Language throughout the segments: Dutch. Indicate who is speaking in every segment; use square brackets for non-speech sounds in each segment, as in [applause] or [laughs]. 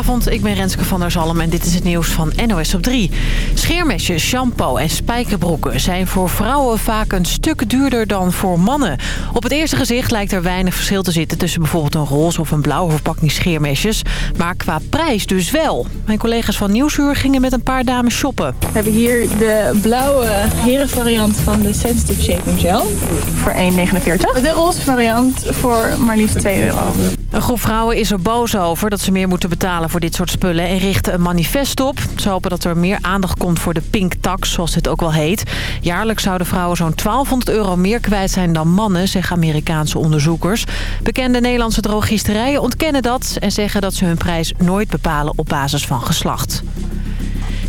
Speaker 1: Goedenavond, ik ben Renske van der Zalm en dit is het nieuws van NOS op 3. Scheermesjes, shampoo en spijkerbroeken zijn voor vrouwen vaak een stuk duurder dan voor mannen. Op het eerste gezicht lijkt er weinig verschil te zitten tussen bijvoorbeeld een roze of een blauwe verpakking scheermesjes. Maar qua prijs dus wel. Mijn collega's van Nieuwsuur gingen met een paar dames shoppen.
Speaker 2: We hebben hier de blauwe herenvariant van de Sensitive Shaping Gel voor 1,49. De roze variant voor maar liefst 2 euro.
Speaker 1: Een groep vrouwen is er boos over dat ze meer moeten betalen voor dit soort spullen en richten een manifest op. Ze hopen dat er meer aandacht komt voor de pink tax, zoals dit ook wel heet. Jaarlijks zouden vrouwen zo'n 1200 euro meer kwijt zijn dan mannen, zeggen Amerikaanse onderzoekers. Bekende Nederlandse drogisterijen ontkennen dat en zeggen dat ze hun prijs nooit bepalen op basis van geslacht.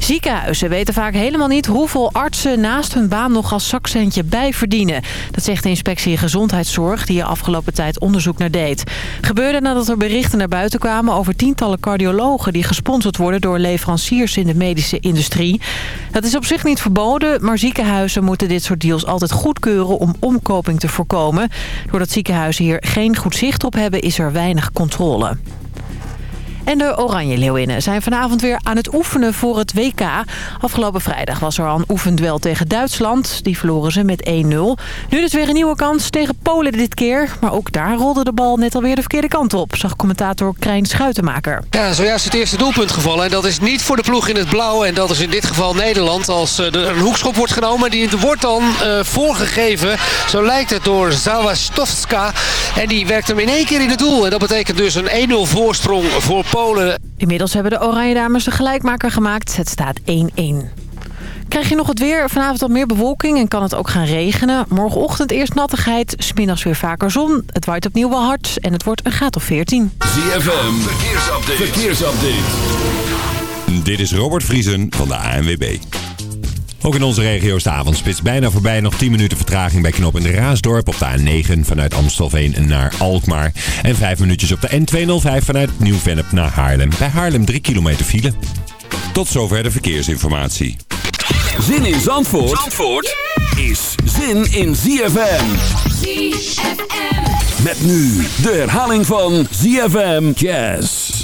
Speaker 1: Ziekenhuizen weten vaak helemaal niet hoeveel artsen naast hun baan nog als zakcentje bijverdienen. Dat zegt de inspectie Gezondheidszorg die er afgelopen tijd onderzoek naar deed. Gebeurde nadat er berichten naar buiten kwamen over tientallen cardiologen die gesponsord worden door leveranciers in de medische industrie. Dat is op zich niet verboden, maar ziekenhuizen moeten dit soort deals altijd goedkeuren om omkoping te voorkomen. Doordat ziekenhuizen hier geen goed zicht op hebben is er weinig controle. En de Oranje Leeuwinnen zijn vanavond weer aan het oefenen voor het WK. Afgelopen vrijdag was er al een oefendwel tegen Duitsland. Die verloren ze met 1-0. Nu dus weer een nieuwe kans tegen Polen dit keer. Maar ook daar rolde de bal net alweer de verkeerde kant op. Zag commentator Krijn Schuitenmaker.
Speaker 3: Ja, zojuist het eerste doelpunt gevallen. En dat is niet voor de ploeg in het blauw. En dat is in dit geval Nederland. Als er een hoekschop wordt genomen. Die wordt dan uh, voorgegeven. Zo lijkt het door Zawastowska. En die werkt hem in één keer in het doel. En dat betekent dus een 1-0 voorsprong voor Polen.
Speaker 1: Inmiddels hebben de Oranje Dames de gelijkmaker gemaakt. Het staat 1-1. Krijg je nog het weer? Vanavond wat meer bewolking en kan het ook gaan regenen. Morgenochtend eerst nattigheid, smiddags weer vaker zon. Het waait opnieuw wel hard en het wordt een graad of 14.
Speaker 4: ZFM, verkeersupdate. verkeersupdate. Dit is Robert Vriesen van de ANWB. Ook in onze regio is de avondspits bijna voorbij. Nog 10 minuten vertraging bij knop in de Raasdorp op de A9 vanuit Amstelveen naar Alkmaar. En 5 minuutjes op de N205 vanuit Nieuw-Vennep naar Haarlem. Bij Haarlem 3 kilometer file. Tot zover de verkeersinformatie.
Speaker 5: Zin in Zandvoort, Zandvoort is zin in ZFM. ZFM. Met nu de herhaling van ZFM Jazz.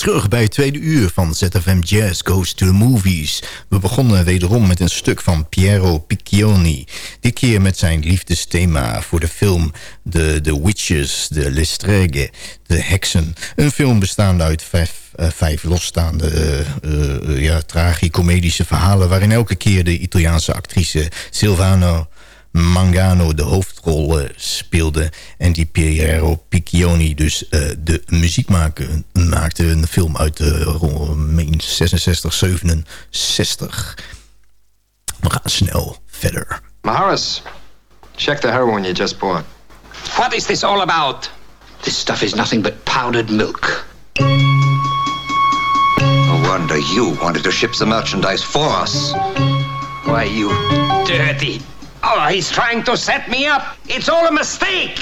Speaker 6: Terug bij het tweede uur van ZFM Jazz Goes to the Movies. We begonnen wederom met een stuk van Piero Piccioni. Dit keer met zijn liefdesthema voor de film The, the Witches, de Lestreghe, de Heksen. Een film bestaande uit vijf, uh, vijf losstaande uh, ja, tragicomedische verhalen... waarin elke keer de Italiaanse actrice Silvano Mangano de hoofdrol uh, speelde. En die Piero Piccioni dus uh, de muziek maken, maakte. Een film uit de uh, 66, 67. We gaan snel verder.
Speaker 7: Maharis, check the heroin you just bought.
Speaker 8: What is this all about?
Speaker 9: This stuff is nothing but powdered milk.
Speaker 10: No wonder you wanted to ship the merchandise for us.
Speaker 8: Why, you dirty... Oh, he's trying to set me up. It's all a mistake.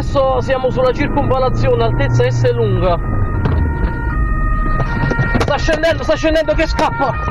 Speaker 11: Adesso siamo sulla circonvalazione, altezza S lunga. Sta scendendo, sta scendendo che scappa!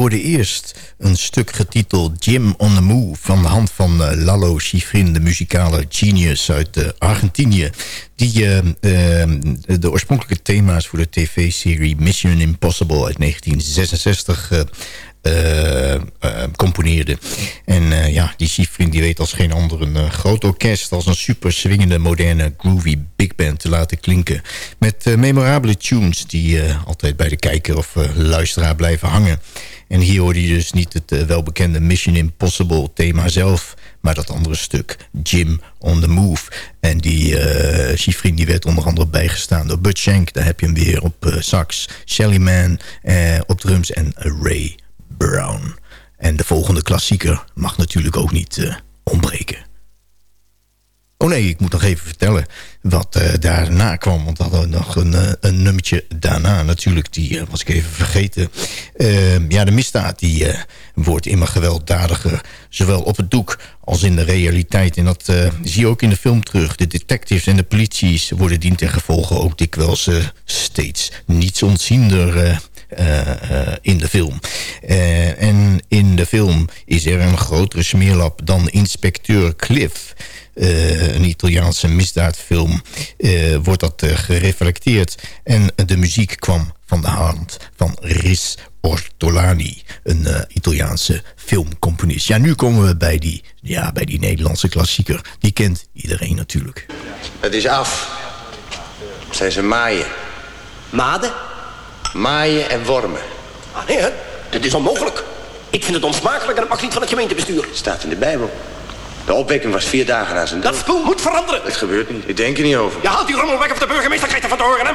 Speaker 6: Hoorden eerst een stuk getiteld Jim on the Move... van de hand van uh, Lalo Schifrin, de muzikale genius uit uh, Argentinië... die uh, de oorspronkelijke thema's voor de tv-serie Mission Impossible uit 1966 uh, uh, componeerde. En ja, die Schifrin die weet als geen ander een groot orkest... als een super swingende, moderne, groovy big band te laten klinken. Met memorabele tunes die altijd bij de kijker of luisteraar blijven hangen. En hier hoorde je dus niet het welbekende Mission Impossible thema zelf... maar dat andere stuk, Jim on the Move. En die uh, die werd onder andere bijgestaan door Bud Shank. Daar heb je hem weer op sax. Shelly Man op drums en Ray Brown. En de volgende klassieker mag natuurlijk ook niet ontbreken. Oh nee, ik moet nog even vertellen wat uh, daarna kwam. Want we hadden nog een, uh, een nummertje daarna natuurlijk. Die was ik even vergeten. Ehm, ja, de misdaad die wordt immer gewelddadiger. Zowel op het doek als in de realiteit. En dat zie je ook in de film terug. De detectives en de polities worden dient en gevolgen ook dikwijls steeds niets ontziender in de film. En in de film is er een grotere smeerlap dan Inspecteur Cliff. Een Italiaanse misdaadfilm wordt dat gereflecteerd. En de muziek kwam van de hand van Riz Ortolani, een Italiaanse filmcomponist. Ja, nu komen we bij die, ja, bij die Nederlandse klassieker. Die kent iedereen natuurlijk.
Speaker 10: Het is af. Zijn ze maaien.
Speaker 12: Maden?
Speaker 10: Maaien en wormen.
Speaker 12: Ah, nee, hè? Dit is onmogelijk. Ik vind het onsmakelijk en het mag niet van het gemeentebestuur.
Speaker 10: Staat in de Bijbel. De opwekking was vier dagen na zijn dood.
Speaker 12: Dat spoel moet veranderen.
Speaker 10: Het gebeurt niet. Ik denk er niet over.
Speaker 12: Je haalt die rommel weg of de burgemeester krijgt ervan te horen, hè?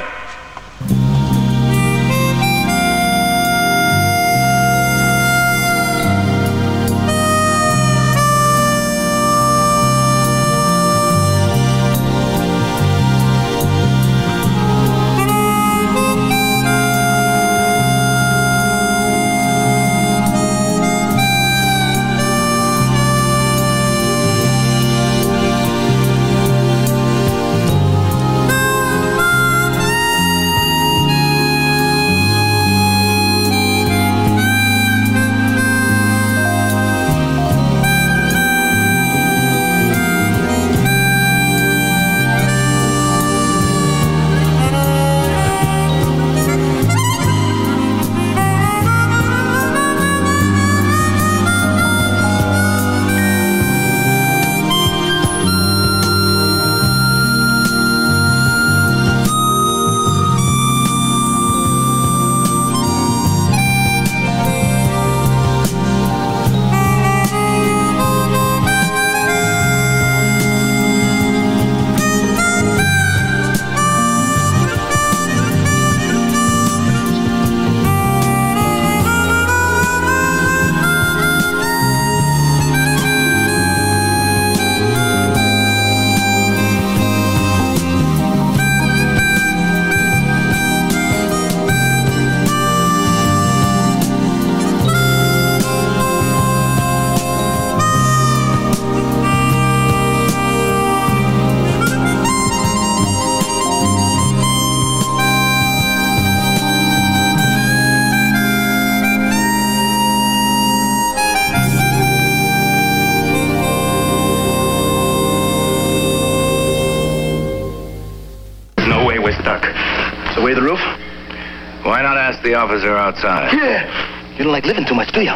Speaker 10: Officer outside.
Speaker 12: Yeah. You don't like living too much, do you?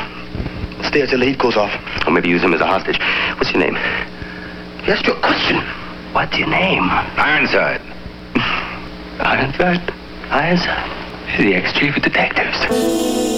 Speaker 12: Stay until the heat goes off.
Speaker 10: Or maybe use him as a hostage. What's your name?
Speaker 12: You asked you a question. What's your name?
Speaker 10: Ironside. [laughs]
Speaker 12: Ironside? Ironside? The ex-chief of detectives.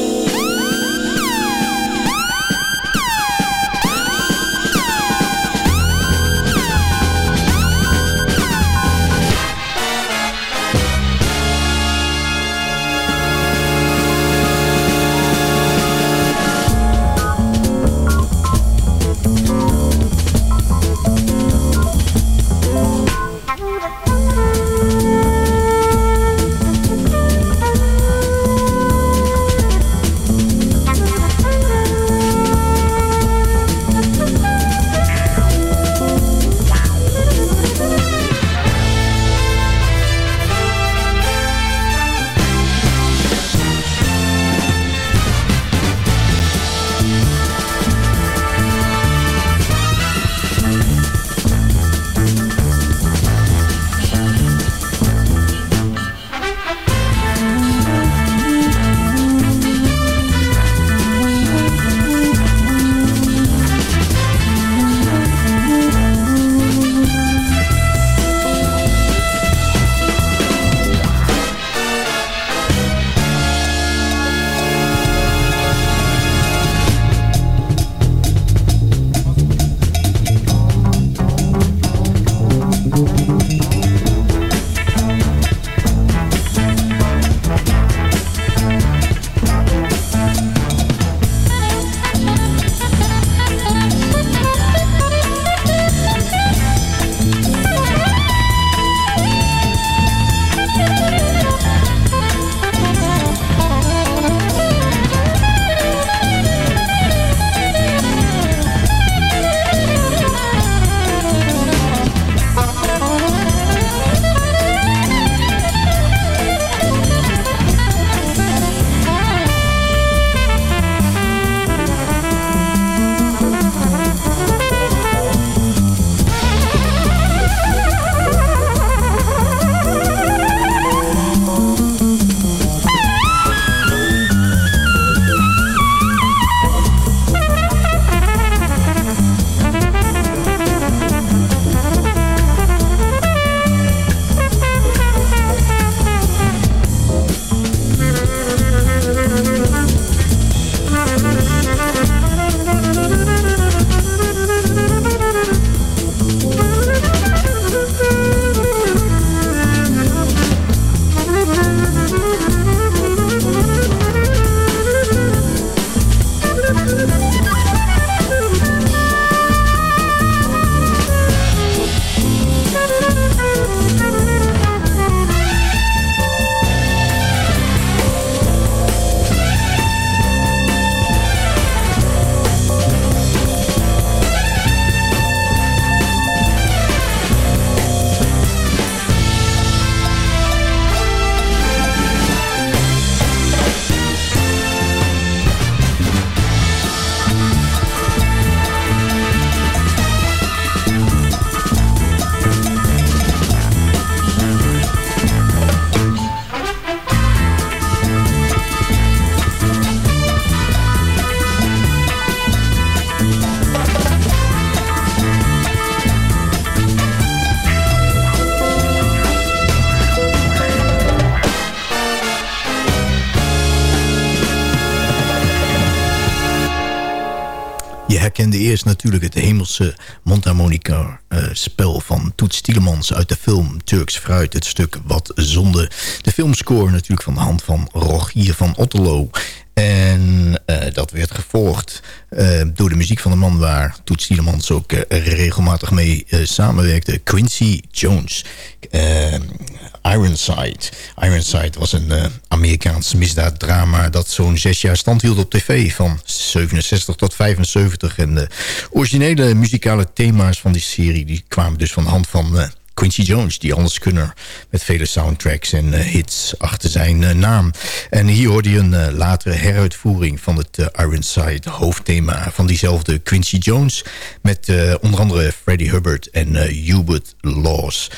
Speaker 6: Eerst natuurlijk het hemelse mondharmonica-spel van Toets Tielemans uit de film Turks Fruit. Het stuk Wat Zonde. De filmscore natuurlijk van de hand van Rogier van Otterlo. En uh, dat werd gevolgd uh, door de muziek van de man waar Toets Tielemans ook uh, regelmatig mee samenwerkte. Quincy Jones. Ironside. Ironside was een Amerikaans misdaaddrama dat zo'n zes jaar stand hield op tv. Van 67 tot 75. En de originele muzikale thema's van die serie die kwamen dus van de hand van Quincy Jones, die alleskunner met vele soundtracks en uh, hits achter zijn uh, naam. En hier hoorde je een uh, latere heruitvoering van het Ironside hoofdthema van diezelfde Quincy Jones. Met onder andere Freddie Hubbard en Hubert Laws.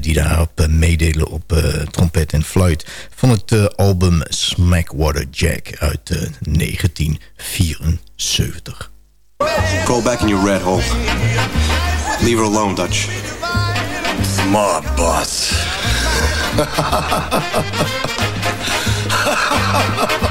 Speaker 6: die daarop meedelen op trompet en fluit. Van het album Smackwater Jack uit 1974.
Speaker 13: Go back in your red hole. Leave her alone, Dutch.
Speaker 14: My
Speaker 6: boss. [laughs]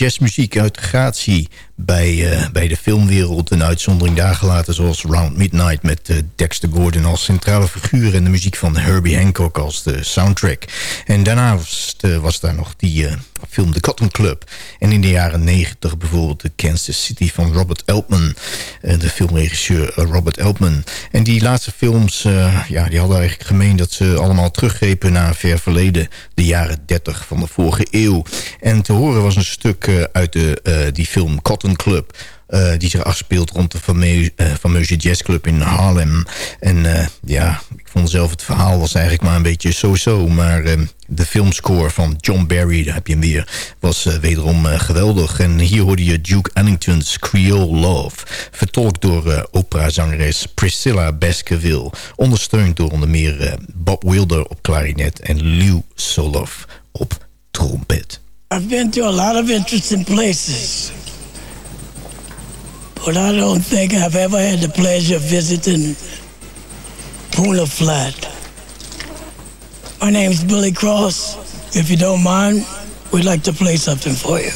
Speaker 6: jazzmuziek uit gratie bij, uh, bij de filmwereld. Een uitzondering daar gelaten zoals Round Midnight... met uh, Dexter Gordon als centrale figuur... en de muziek van Herbie Hancock als de soundtrack. En daarnaast uh, was daar nog die film The Cotton Club. En in de jaren negentig bijvoorbeeld de Kansas City van Robert Eltman. De filmregisseur Robert Eltman. En die laatste films ja, die hadden eigenlijk gemeen... dat ze allemaal teruggrepen naar ver verleden. De jaren 30 van de vorige eeuw. En te horen was een stuk uit de, die film Cotton Club. Uh, die zich afspeelt rond de fameuze, uh, fameuze jazzclub in Harlem. En uh, ja, ik vond zelf het verhaal was eigenlijk maar een beetje zo-zo. Maar de filmscore van John Barry, daar heb je hem weer, was wederom geweldig. En hier hoorde je Duke Ellington's Creole Love. Vertolkt door operazangeres Priscilla Baskerville. Ondersteund door onder meer Bob Wilder op klarinet en Lou Soloff op trompet.
Speaker 15: I've been to a lot of interesting places. But I don't think I've ever had the pleasure of visiting Puna Flat. My name's Billy Cross. If you don't mind, we'd like to play something for you.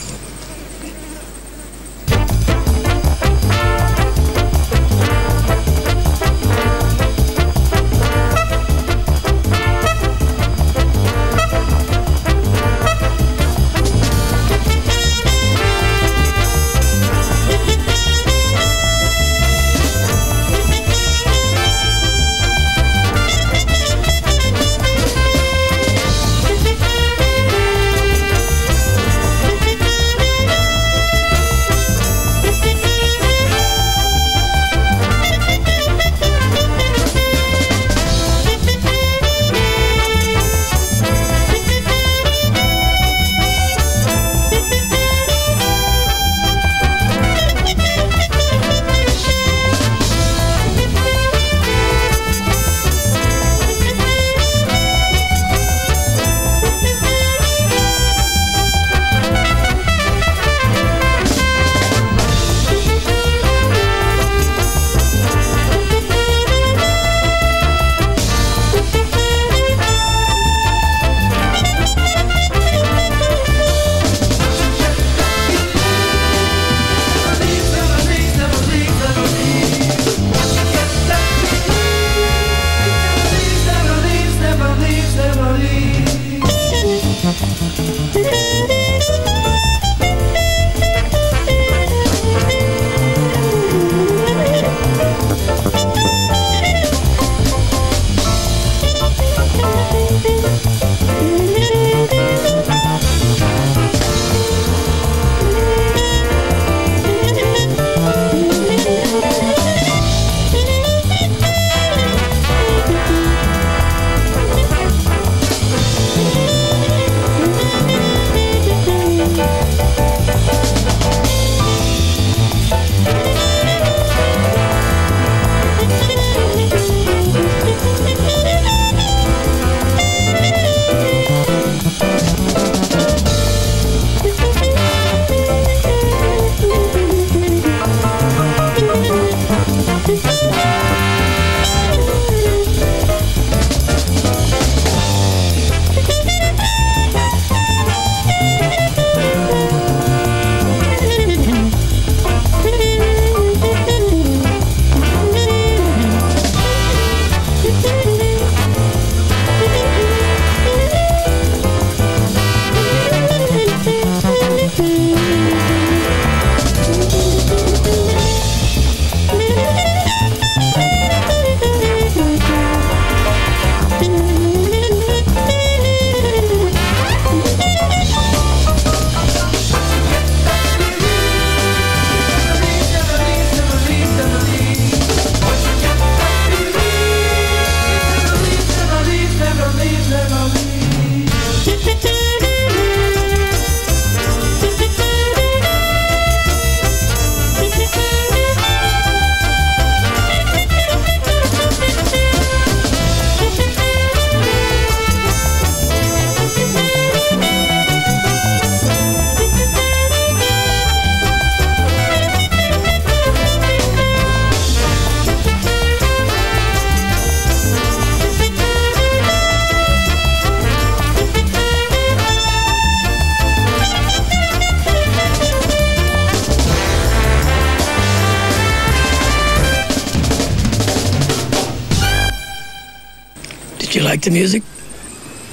Speaker 15: Music?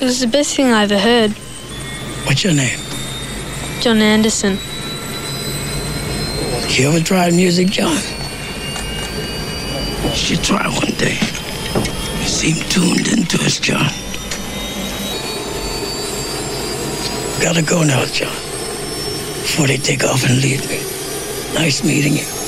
Speaker 16: It was the best thing I ever heard.
Speaker 15: What's your name?
Speaker 16: John Anderson.
Speaker 15: You ever tried music, John? You should try one day. You seem tuned into us, John. Gotta go now, John. Before they take off and leave me. Nice meeting you.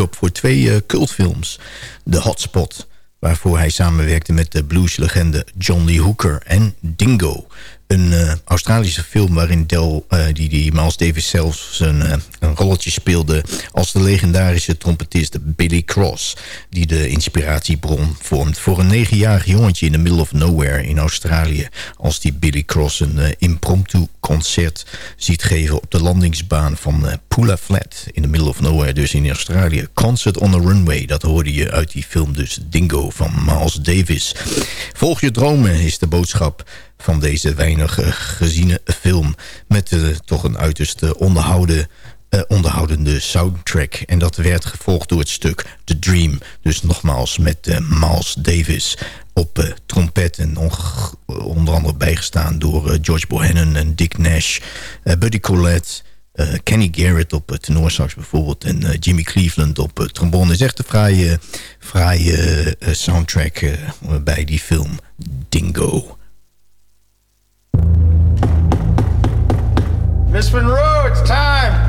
Speaker 6: Op voor twee cultfilms. The Hotspot, waarvoor hij samenwerkte met de blueslegende John Hooker en Dingo. Een uh, Australische film waarin Del, uh, die, die Miles Davis zelfs uh, rolletje speelde... als de legendarische trompetist Billy Cross... die de inspiratiebron vormt voor een negenjarig jongetje... in the middle of nowhere in Australië... als die Billy Cross een impromptu concert ziet geven... op de landingsbaan van Pula Flat in the middle of nowhere, dus in Australië. Concert on the Runway, dat hoorde je uit die film dus Dingo van Miles Davis. Volg je dromen is de boodschap van deze weinig uh, geziene film. Met uh, toch een uiterst eh, onderhoudende soundtrack. En dat werd gevolgd door het stuk The Dream. Dus nogmaals met uh, Miles Davis op eh, trompet. En onder andere bijgestaan door George Bohannon en Dick Nash. Buddy Collette, Kenny Garrett op tenorsax bijvoorbeeld. En Jimmy Cleveland op trombone. Is echt een fraaie, fraaie soundtrack bij die film Dingo.
Speaker 17: Miss Monroe, it's time.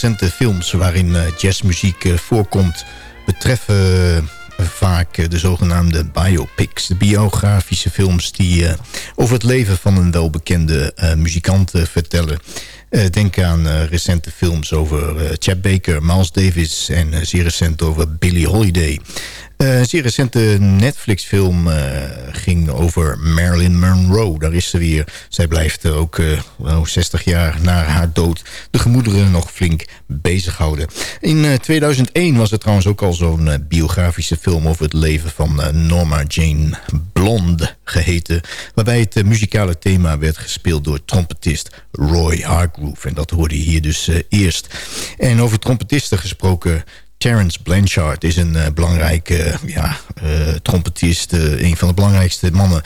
Speaker 6: Recente films waarin jazzmuziek voorkomt... betreffen vaak de zogenaamde biopics. De biografische films die over het leven van een welbekende muzikant vertellen. denk aan recente films over Chad Baker, Miles Davis... en zeer recent over Billie Holiday. Een zeer recente Netflix-film uh, ging over Marilyn Monroe. Daar is ze weer. Zij blijft ook uh, 60 jaar na haar dood de gemoederen nog flink bezighouden. In 2001 was er trouwens ook al zo'n biografische film over het leven van Norma Jane Blonde geheten. Waarbij het muzikale thema werd gespeeld door trompetist Roy Hargrove. En dat hoorde je hier dus eerst. En over trompetisten gesproken... Terence Blanchard is een uh, belangrijke ja, uh, trompetist. Een van de belangrijkste mannen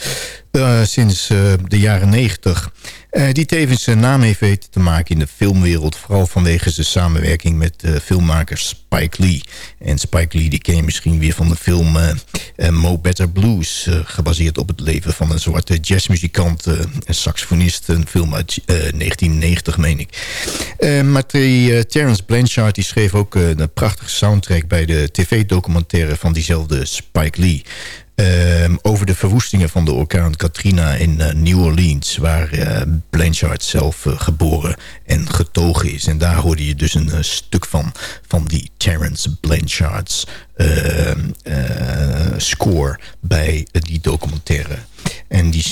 Speaker 6: sinds de jaren negentig. Uh, die tevens een naam heeft weten te maken in de filmwereld. Vooral vanwege zijn samenwerking met filmmaker Spike Lee. En Spike Lee die ken je misschien weer van de film Mo Better Blues. gebaseerd op het leven van een zwarte jazzmuzikant en saxofonist. Een film uit 1990 meen ik. maar Terence Blanchard die schreef ook een prachtige soundtrack... bij de tv-documentaire van diezelfde Spike Lee... Uh, over de verwoestingen van de orkaan Katrina in uh, New Orleans... waar uh, Blanchard zelf uh, geboren en getogen is. En daar hoorde je dus een stuk van, van die Terence Blanchard's ehm, score bij die documentaire. En die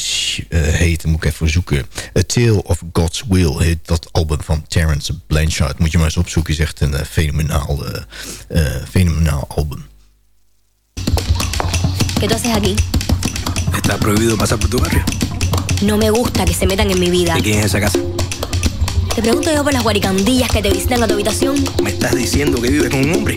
Speaker 6: heet, moet ik even zoeken... A Tale of God's Will heet dat album van Terence Blanchard. Moet je maar eens opzoeken, is echt een fenomenaal, fenomenaal album.
Speaker 18: ¿Qué tú haces aquí?
Speaker 19: Está prohibido pasar por tu barrio.
Speaker 18: No me gusta que se metan en mi vida.
Speaker 19: ¿De quién es esa casa?
Speaker 18: Te pregunto yo por las guaricandillas que te visitan a tu habitación.
Speaker 19: ¿Me estás diciendo que vives con un hombre?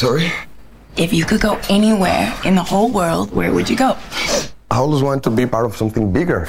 Speaker 13: Sorry?
Speaker 20: If you could go anywhere in the whole world, where would you go?
Speaker 13: I always want to be part of something bigger.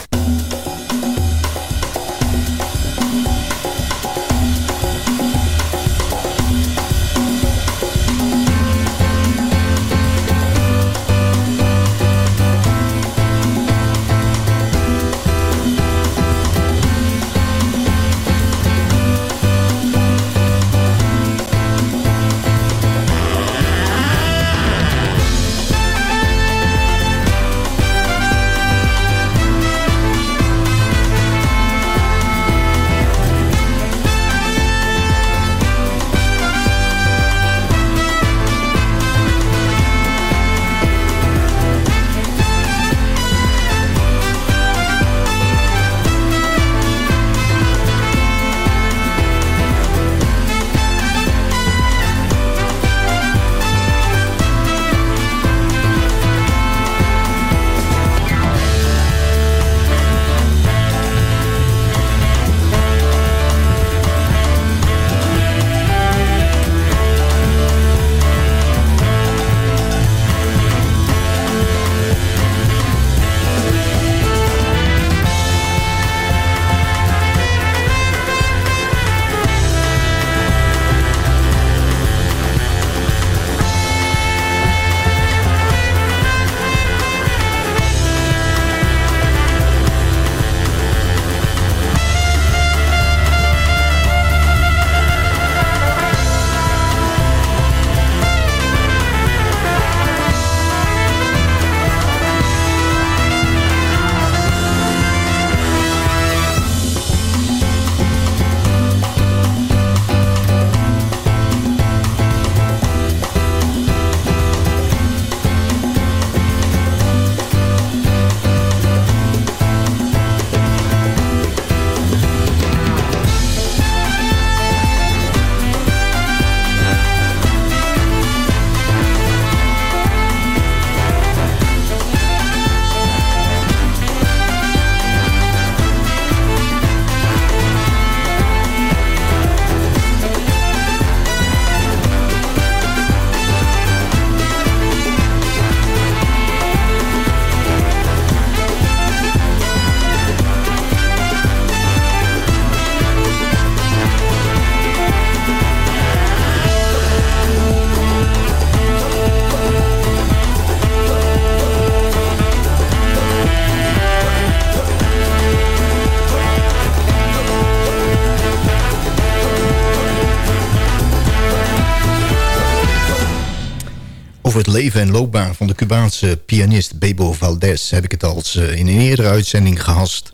Speaker 6: Het leven en loopbaan van de Cubaanse pianist Bebo Valdez... heb ik het al eens in een eerdere uitzending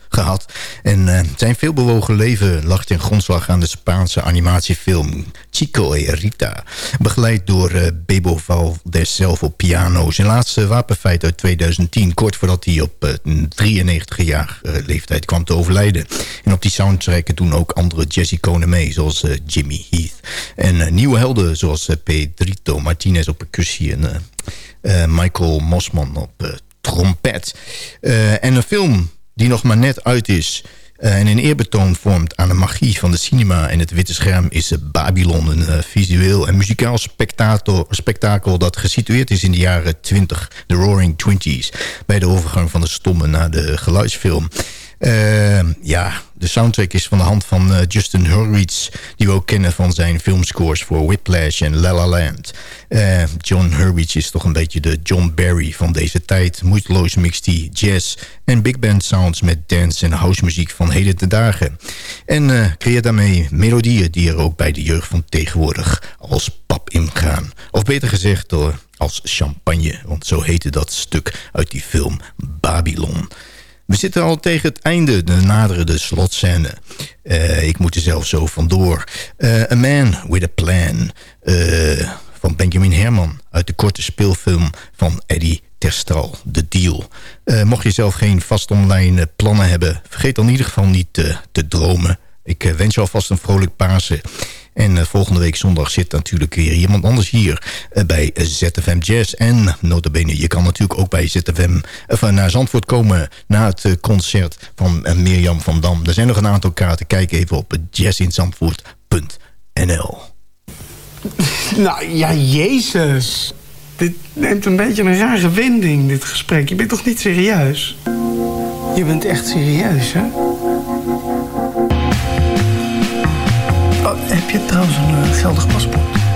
Speaker 6: gehad. En uh, zijn veelbewogen leven lag ten grondslag aan de Spaanse animatiefilm Chico y Rita. Begeleid door uh, Bebo Valdez zelf op piano. Zijn laatste wapenfeit uit 2010, kort voordat hij op uh, 93-jarige leeftijd kwam te overlijden. En op die soundtracken toen ook andere jazz-iconen mee, zoals Jimmy Heath. En nieuwe helden zoals Pedrito Martinez op percussie en Michael Mosman op trompet. en een film die nog maar net uit is... en een eerbetoon vormt aan de magie van de cinema en het witte scherm... is Babylon, een visueel en muzikaal spektakel, spektakel... dat gesitueerd is in de jaren 20, de Roaring Twenties... bij de overgang van de stomme naar de geluidsfilm... Uh, ja, de soundtrack is van de hand van uh, Justin Hurwitz... die we ook kennen van zijn filmscores voor Whiplash en La La Land. Uh, John Hurwitz is toch een beetje de John Barry van deze tijd. Moeiteloos mixt hij jazz en big band sounds... met dance en house muziek van heden te dagen. En creëert daarmee melodieën die er ook bij de jeugd van tegenwoordig... als pap ingaan. Of beter gezegd door als champagne, want zo heette dat stuk uit die film Babylon... We zitten al tegen het einde, de naderende slotscène. Uh, ik moet er zelf zo vandoor. Uh, A Man with a Plan uh, van Benjamin Herman... uit de korte speelfilm van Eddie Terstal, The Deal. mocht je zelf geen vast online plannen hebben... vergeet dan in ieder geval niet te dromen. Ik wens je alvast een vrolijk Pasen... En eh, volgende week zondag zit natuurlijk weer iemand anders hier uh, bij ZFM Jazz. En notabene, je kan natuurlijk ook bij ZFM uh, naar Zandvoort komen... na het uh, concert van Mirjam van Dam. Er zijn nog een aantal kaarten. Kijk even op jazzinzandvoort.nl [laughs]
Speaker 21: Nou, ja, jezus. Dit neemt een beetje een rare wending, dit gesprek. Je bent toch niet serieus? Je bent echt serieus, hè? Heb je trouwens een uh, geldig paspoort?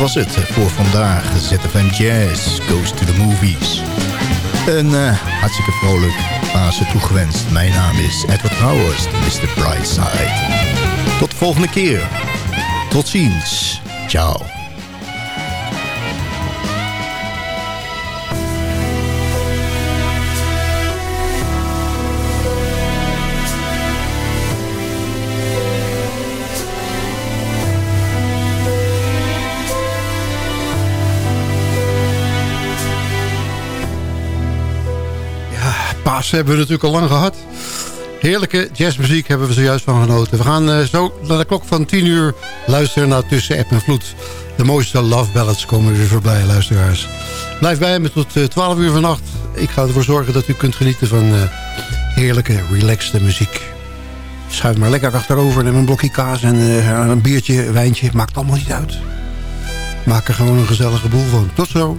Speaker 6: Was het voor vandaag. ZFM Jazz Goes to the Movies. Een uh, hartstikke vrolijk Pasen toegewenst. Mijn naam is Edward Howard, Mr. Brightside. Tot de volgende keer. Tot ziens. Ciao.
Speaker 22: Hebben we natuurlijk al lang gehad. Heerlijke jazzmuziek hebben we zojuist van genoten. We gaan uh, zo naar de klok van 10 uur luisteren naar Tussen App en Vloed. De mooiste love ballads komen weer voorbij, luisteraars. Blijf bij me tot uh, eh, 12 uur vannacht. Ik ga ervoor zorgen dat u kunt genieten van uh, heerlijke, relaxte muziek. Schuif maar lekker achterover, neem een blokje kaas en een biertje, wijntje. Maakt allemaal niet uit. Maak er gewoon een gezellige boel van. Tot zo.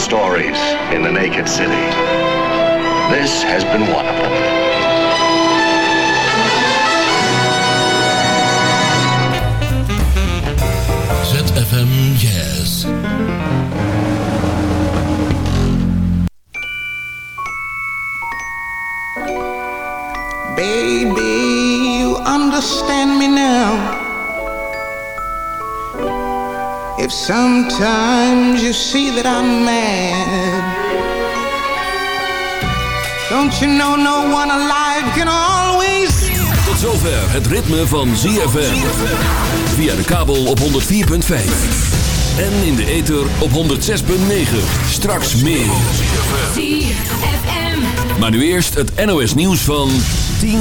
Speaker 10: stories in the naked city. This has been one of them.
Speaker 5: ZFM Jazz.
Speaker 23: Baby, you understand If sometimes you see that I'm mad, don't you know no one alive can always.
Speaker 5: Tot zover het ritme van ZFM. Via de kabel op 104.5. En in de ether op 106.9. Straks meer. Maar nu eerst het NOS nieuws van 10